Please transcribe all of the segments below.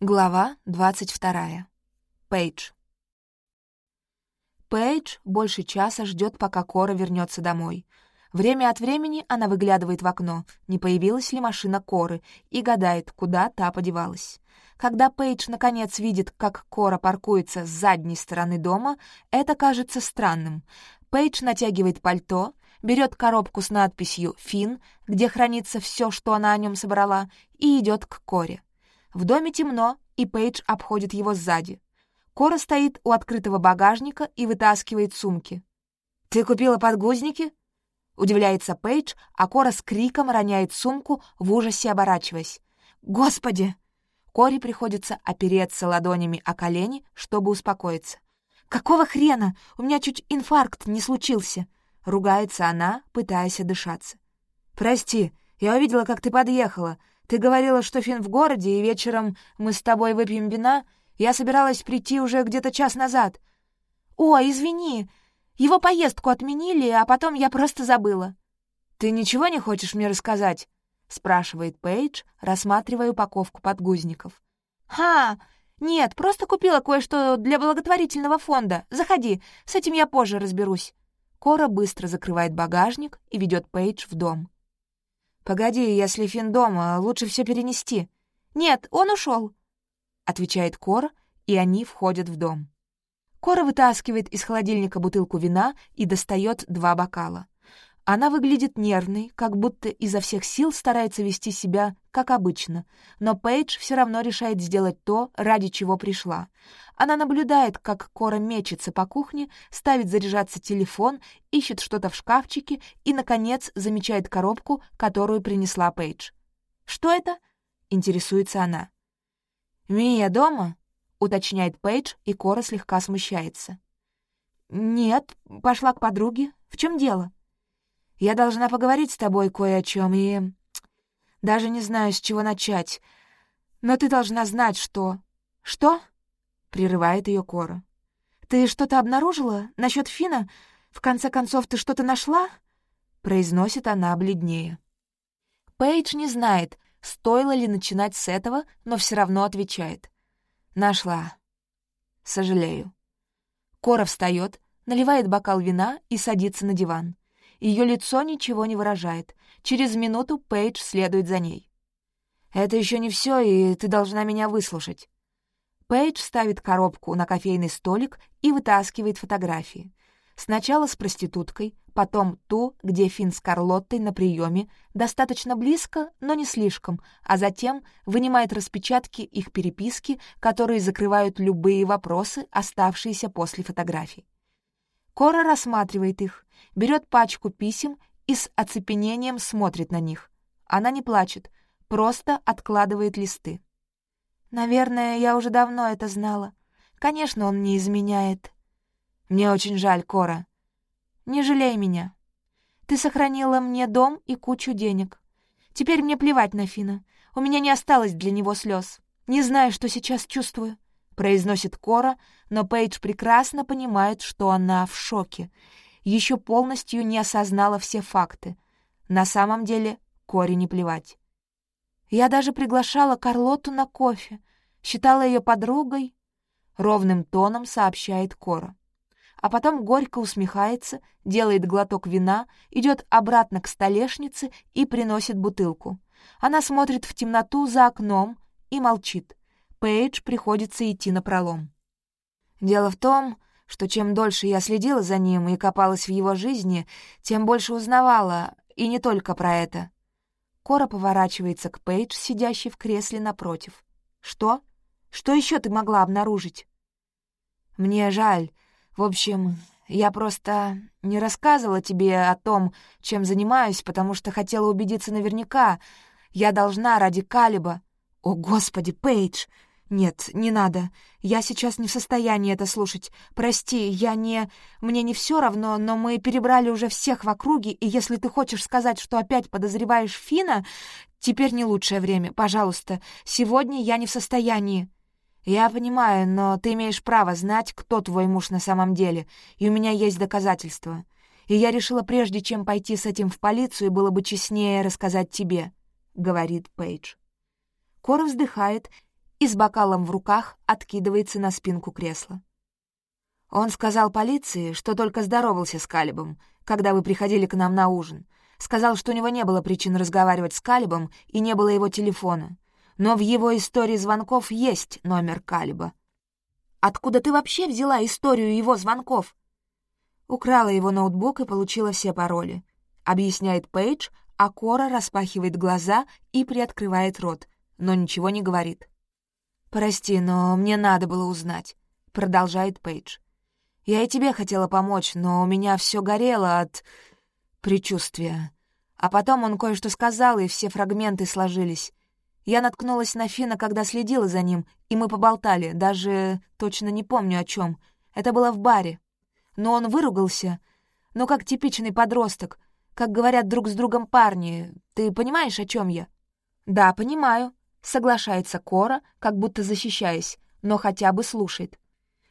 Глава 22. Пейдж. Пейдж больше часа ждет, пока Кора вернется домой. Время от времени она выглядывает в окно, не появилась ли машина Коры, и гадает, куда та подевалась. Когда Пейдж наконец видит, как Кора паркуется с задней стороны дома, это кажется странным. Пейдж натягивает пальто, берет коробку с надписью «Фин», где хранится все, что она о нем собрала, и идет к Коре. В доме темно, и Пейдж обходит его сзади. Кора стоит у открытого багажника и вытаскивает сумки. «Ты купила подгузники?» Удивляется Пейдж, а Кора с криком роняет сумку, в ужасе оборачиваясь. «Господи!» Коре приходится опереться ладонями о колени, чтобы успокоиться. «Какого хрена? У меня чуть инфаркт не случился!» — ругается она, пытаясь отдышаться. «Прости, я увидела, как ты подъехала. Ты говорила, что Фин в городе, и вечером мы с тобой выпьем вина. Я собиралась прийти уже где-то час назад». «О, извини, его поездку отменили, а потом я просто забыла». «Ты ничего не хочешь мне рассказать?» — спрашивает Пейдж, рассматривая упаковку подгузников. «Ха! Нет, просто купила кое-что для благотворительного фонда. Заходи, с этим я позже разберусь». Кора быстро закрывает багажник и ведет Пейдж в дом. «Погоди, если Фин дома, лучше все перенести». «Нет, он ушел, отвечает Кора, и они входят в дом. Кора вытаскивает из холодильника бутылку вина и достает два бокала. Она выглядит нервной, как будто изо всех сил старается вести себя, как обычно, но Пейдж все равно решает сделать то, ради чего пришла. Она наблюдает, как Кора мечется по кухне, ставит заряжаться телефон, ищет что-то в шкафчике и, наконец, замечает коробку, которую принесла Пейдж. «Что это?» — интересуется она. «Мия дома?» — уточняет Пейдж, и Кора слегка смущается. «Нет, пошла к подруге. В чем дело?» Я должна поговорить с тобой кое о чем и... Даже не знаю, с чего начать. Но ты должна знать, что... Что? Прерывает ее Кора. Ты что-то обнаружила насчет Фина? В конце концов, ты что-то нашла? Произносит она бледнее. Пейдж не знает, стоило ли начинать с этого, но все равно отвечает. Нашла. Сожалею. Кора встает, наливает бокал вина и садится на диван. Ее лицо ничего не выражает. Через минуту Пейдж следует за ней. «Это еще не все, и ты должна меня выслушать». Пейдж ставит коробку на кофейный столик и вытаскивает фотографии. Сначала с проституткой, потом ту, где Финн с Карлоттой на приеме, достаточно близко, но не слишком, а затем вынимает распечатки их переписки, которые закрывают любые вопросы, оставшиеся после фотографий. Кора рассматривает их, берет пачку писем и с оцепенением смотрит на них. Она не плачет, просто откладывает листы. «Наверное, я уже давно это знала. Конечно, он не изменяет. Мне очень жаль, Кора. Не жалей меня. Ты сохранила мне дом и кучу денег. Теперь мне плевать на Фина. У меня не осталось для него слез. Не знаю, что сейчас чувствую. — произносит Кора, но Пейдж прекрасно понимает, что она в шоке. Еще полностью не осознала все факты. На самом деле Коре не плевать. «Я даже приглашала Карлоту на кофе. Считала ее подругой», — ровным тоном сообщает Кора. А потом горько усмехается, делает глоток вина, идет обратно к столешнице и приносит бутылку. Она смотрит в темноту за окном и молчит — Пейдж приходится идти на пролом. Дело в том, что чем дольше я следила за ним и копалась в его жизни, тем больше узнавала, и не только про это. Кора поворачивается к Пейдж, сидящей в кресле напротив. «Что? Что еще ты могла обнаружить?» «Мне жаль. В общем, я просто не рассказывала тебе о том, чем занимаюсь, потому что хотела убедиться наверняка. Я должна ради Калиба...» «О, Господи, Пейдж!» «Нет, не надо. Я сейчас не в состоянии это слушать. Прости, я не... Мне не все равно, но мы перебрали уже всех в округе, и если ты хочешь сказать, что опять подозреваешь Фина, теперь не лучшее время. Пожалуйста, сегодня я не в состоянии». «Я понимаю, но ты имеешь право знать, кто твой муж на самом деле, и у меня есть доказательства. И я решила, прежде чем пойти с этим в полицию, было бы честнее рассказать тебе», — говорит Пейдж. Кора вздыхает и с бокалом в руках откидывается на спинку кресла. Он сказал полиции, что только здоровался с Калибом, когда вы приходили к нам на ужин. Сказал, что у него не было причин разговаривать с Калибом и не было его телефона. Но в его истории звонков есть номер Калиба. «Откуда ты вообще взяла историю его звонков?» Украла его ноутбук и получила все пароли. Объясняет Пейдж, а Кора распахивает глаза и приоткрывает рот, но ничего не говорит. «Прости, но мне надо было узнать», — продолжает Пейдж. «Я и тебе хотела помочь, но у меня все горело от... предчувствия. А потом он кое-что сказал, и все фрагменты сложились. Я наткнулась на Фина, когда следила за ним, и мы поболтали, даже точно не помню о чем. Это было в баре. Но он выругался, Но как типичный подросток, как говорят друг с другом парни. Ты понимаешь, о чем я?» «Да, понимаю», Соглашается Кора, как будто защищаясь, но хотя бы слушает.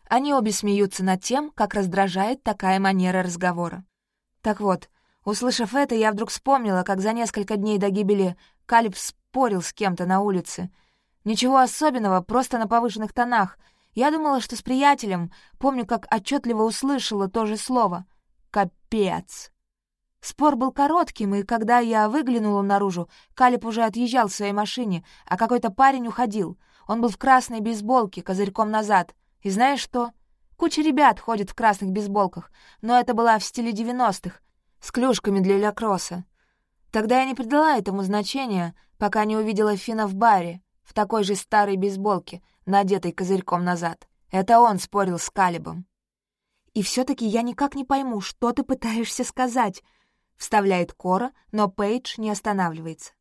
Они обе смеются над тем, как раздражает такая манера разговора. Так вот, услышав это, я вдруг вспомнила, как за несколько дней до гибели Калиб спорил с кем-то на улице. Ничего особенного, просто на повышенных тонах. Я думала, что с приятелем, помню, как отчетливо услышала то же слово. «Капец!» Спор был коротким, и когда я выглянула наружу, Калип уже отъезжал в своей машине, а какой-то парень уходил. Он был в красной бейсболке, козырьком назад. И знаешь что? Куча ребят ходит в красных бейсболках, но это была в стиле девяностых, с клюшками для лакросса. Тогда я не придала этому значения, пока не увидела Фина в баре, в такой же старой бейсболке, надетой козырьком назад. Это он спорил с Калибом. «И все таки я никак не пойму, что ты пытаешься сказать», Вставляет Кора, но Пейдж не останавливается.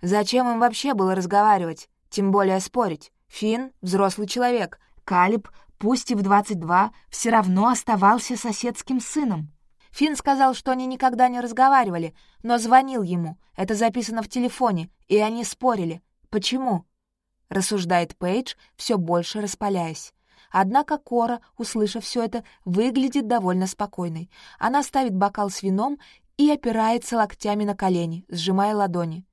Зачем им вообще было разговаривать, тем более спорить? Финн — взрослый человек. Калиб, пусть и в 22, все равно оставался соседским сыном. Финн сказал, что они никогда не разговаривали, но звонил ему. Это записано в телефоне, и они спорили. Почему? Рассуждает Пейдж, все больше распаляясь. Однако Кора, услышав все это, выглядит довольно спокойной. Она ставит бокал с вином и опирается локтями на колени, сжимая ладони.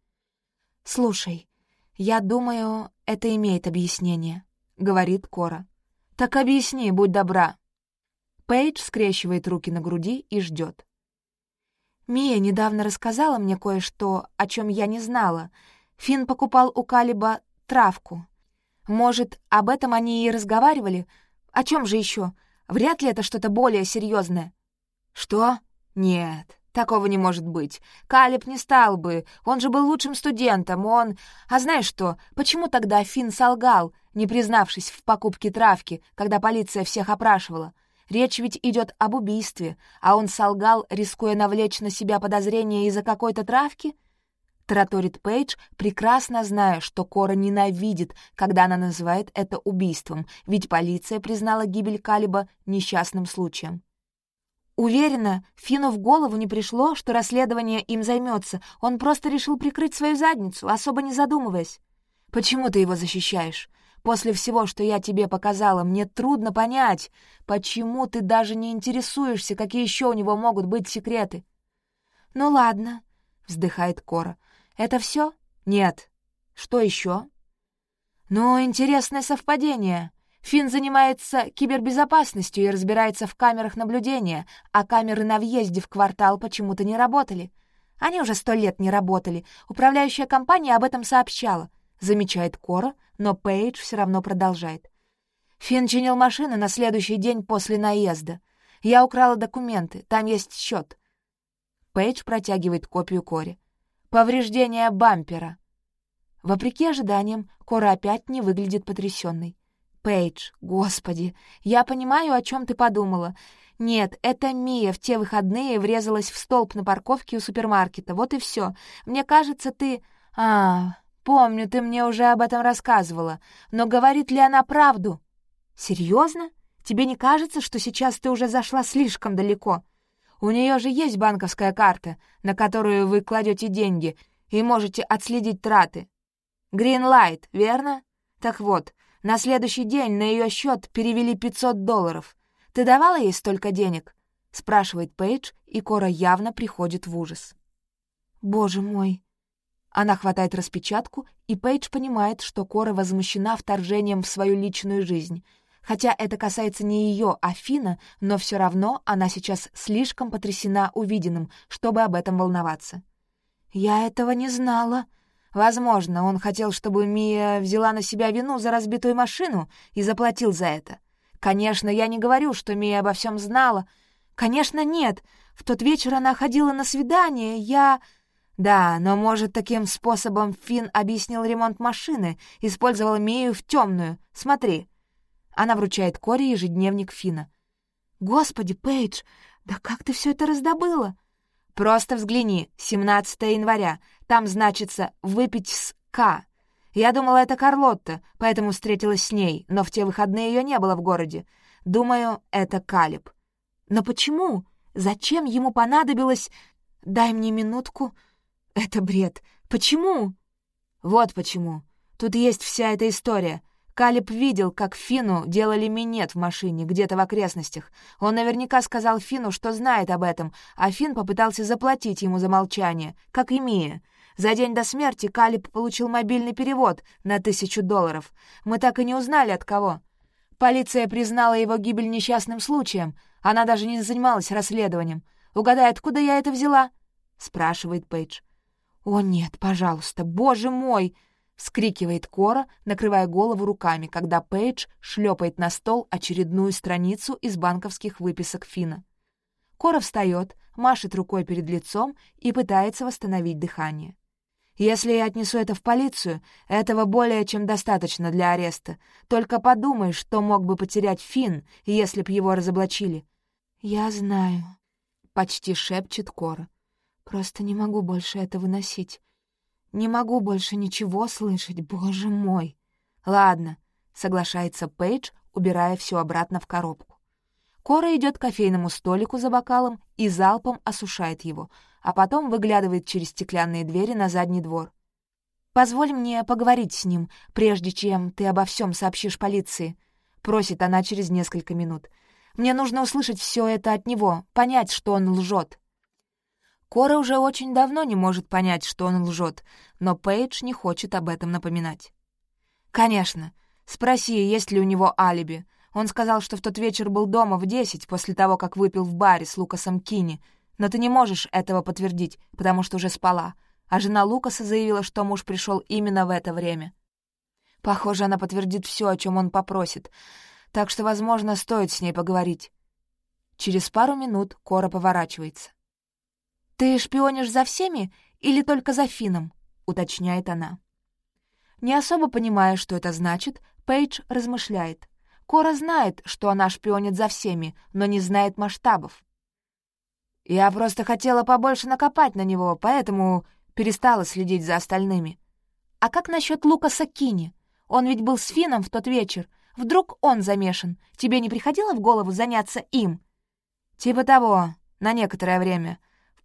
«Слушай, я думаю, это имеет объяснение», — говорит Кора. «Так объясни, будь добра». Пейдж скрещивает руки на груди и ждет. «Мия недавно рассказала мне кое-что, о чем я не знала. Фин покупал у Калиба травку. Может, об этом они и разговаривали? О чем же еще? Вряд ли это что-то более серьезное. «Что? Нет. Такого не может быть. Калеб не стал бы. Он же был лучшим студентом. Он... А знаешь что? Почему тогда Финн солгал, не признавшись в покупке травки, когда полиция всех опрашивала? Речь ведь идет об убийстве, а он солгал, рискуя навлечь на себя подозрения из-за какой-то травки? Тараторит Пейдж, прекрасно зная, что Кора ненавидит, когда она называет это убийством, ведь полиция признала гибель Калиба несчастным случаем. Уверена, Фину в голову не пришло, что расследование им займется. Он просто решил прикрыть свою задницу, особо не задумываясь. «Почему ты его защищаешь? После всего, что я тебе показала, мне трудно понять, почему ты даже не интересуешься, какие еще у него могут быть секреты». «Ну ладно», — вздыхает Кора. «Это все? «Нет». «Что еще? «Ну, интересное совпадение. Фин занимается кибербезопасностью и разбирается в камерах наблюдения, а камеры на въезде в квартал почему-то не работали. Они уже сто лет не работали. Управляющая компания об этом сообщала. Замечает Кора, но Пейдж все равно продолжает. Фин чинил машины на следующий день после наезда. Я украла документы, там есть счет. Пейдж протягивает копию Кори. Повреждение бампера. Вопреки ожиданиям, Кора опять не выглядит потрясенной. Пейдж, господи, я понимаю, о чем ты подумала. Нет, это Мия в те выходные врезалась в столб на парковке у супермаркета, вот и все. Мне кажется, ты... А, помню, ты мне уже об этом рассказывала. Но говорит ли она правду? Серьезно? Тебе не кажется, что сейчас ты уже зашла слишком далеко? У нее же есть банковская карта, на которую вы кладете деньги, и можете отследить траты. Гринлайт, верно? Так вот, на следующий день на ее счет перевели 500 долларов. Ты давала ей столько денег?» — спрашивает Пейдж, и Кора явно приходит в ужас. «Боже мой!» Она хватает распечатку, и Пейдж понимает, что Кора возмущена вторжением в свою личную жизнь. Хотя это касается не ее, а Фина, но все равно она сейчас слишком потрясена увиденным, чтобы об этом волноваться. «Я этого не знала», Возможно, он хотел, чтобы Мия взяла на себя вину за разбитую машину и заплатил за это. Конечно, я не говорю, что Мия обо всем знала. Конечно, нет. В тот вечер она ходила на свидание, я... Да, но, может, таким способом Финн объяснил ремонт машины, использовал Мию в темную. Смотри. Она вручает Коре ежедневник Фина. «Господи, Пейдж, да как ты все это раздобыла?» Просто взгляни, 17 января, там значится «выпить с К». Я думала, это Карлотта, поэтому встретилась с ней, но в те выходные ее не было в городе. Думаю, это Калиб. Но почему? Зачем ему понадобилось... Дай мне минутку. Это бред. Почему? Вот почему. Тут есть вся эта история. Калиб видел, как Фину делали минет в машине, где-то в окрестностях. Он наверняка сказал Фину, что знает об этом, а Фин попытался заплатить ему за молчание, как и Мия. За день до смерти Калиб получил мобильный перевод на тысячу долларов. Мы так и не узнали, от кого. Полиция признала его гибель несчастным случаем. Она даже не занималась расследованием. «Угадай, откуда я это взяла?» — спрашивает Пейдж. «О нет, пожалуйста, боже мой!» вскрикивает Кора, накрывая голову руками, когда Пейдж шлепает на стол очередную страницу из банковских выписок Фина. Кора встает, машет рукой перед лицом и пытается восстановить дыхание. «Если я отнесу это в полицию, этого более чем достаточно для ареста. Только подумай, что мог бы потерять Фин, если б его разоблачили». «Я знаю», — почти шепчет Кора. «Просто не могу больше это выносить. Не могу больше ничего слышать, боже мой. Ладно, соглашается Пейдж, убирая все обратно в коробку. Кора идет к кофейному столику за бокалом и залпом осушает его, а потом выглядывает через стеклянные двери на задний двор. «Позволь мне поговорить с ним, прежде чем ты обо всем сообщишь полиции», — просит она через несколько минут. «Мне нужно услышать все это от него, понять, что он лжет». Кора уже очень давно не может понять, что он лжет, но Пейдж не хочет об этом напоминать. «Конечно. Спроси, есть ли у него алиби. Он сказал, что в тот вечер был дома в десять после того, как выпил в баре с Лукасом Кини, но ты не можешь этого подтвердить, потому что уже спала. А жена Лукаса заявила, что муж пришел именно в это время. Похоже, она подтвердит все, о чем он попросит, так что, возможно, стоит с ней поговорить». Через пару минут Кора поворачивается. «Ты шпионишь за всеми или только за Фином?» — уточняет она. Не особо понимая, что это значит, Пейдж размышляет. Кора знает, что она шпионит за всеми, но не знает масштабов. «Я просто хотела побольше накопать на него, поэтому перестала следить за остальными». «А как насчет Лукаса Кини? Он ведь был с Фином в тот вечер. Вдруг он замешан? Тебе не приходило в голову заняться им?» «Типа того, на некоторое время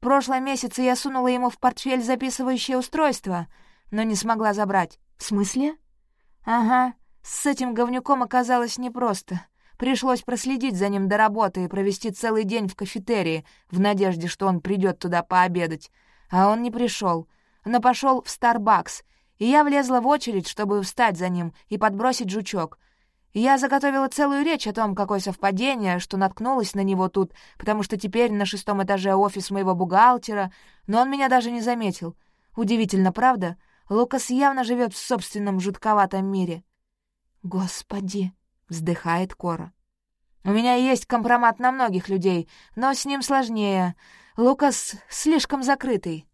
прошлом месяце я сунула ему в портфель записывающее устройство, но не смогла забрать. В смысле? Ага, с этим говнюком оказалось непросто. Пришлось проследить за ним до работы и провести целый день в кафетерии, в надежде, что он придет туда пообедать. А он не пришел, но пошел в Starbucks, и я влезла в очередь, чтобы встать за ним и подбросить жучок — я заготовила целую речь о том, какое совпадение, что наткнулась на него тут, потому что теперь на шестом этаже офис моего бухгалтера, но он меня даже не заметил. Удивительно, правда? Лукас явно живет в собственном жутковатом мире. «Господи!» — вздыхает Кора. «У меня есть компромат на многих людей, но с ним сложнее. Лукас слишком закрытый,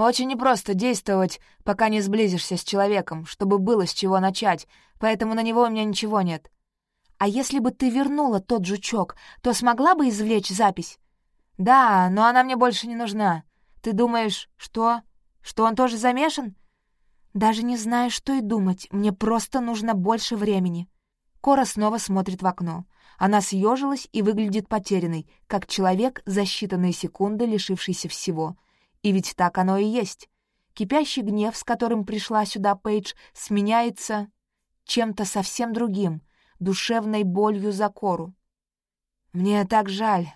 очень непросто действовать, пока не сблизишься с человеком, чтобы было с чего начать, поэтому на него у меня ничего нет. А если бы ты вернула тот жучок, то смогла бы извлечь запись? Да, но она мне больше не нужна. Ты думаешь, что? Что он тоже замешан? Даже не знаю, что и думать, мне просто нужно больше времени. Кора снова смотрит в окно. Она съежилась и выглядит потерянной, как человек за считанные секунды лишившийся всего — и ведь так оно и есть. Кипящий гнев, с которым пришла сюда Пейдж, сменяется чем-то совсем другим, душевной болью за кору. «Мне так жаль.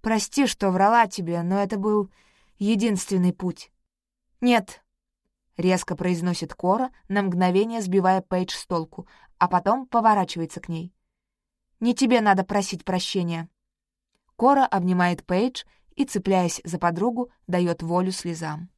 Прости, что врала тебе, но это был единственный путь». «Нет», — резко произносит Кора, на мгновение сбивая Пейдж с толку, а потом поворачивается к ней. «Не тебе надо просить прощения». Кора обнимает Пейдж и, цепляясь за подругу, дает волю слезам.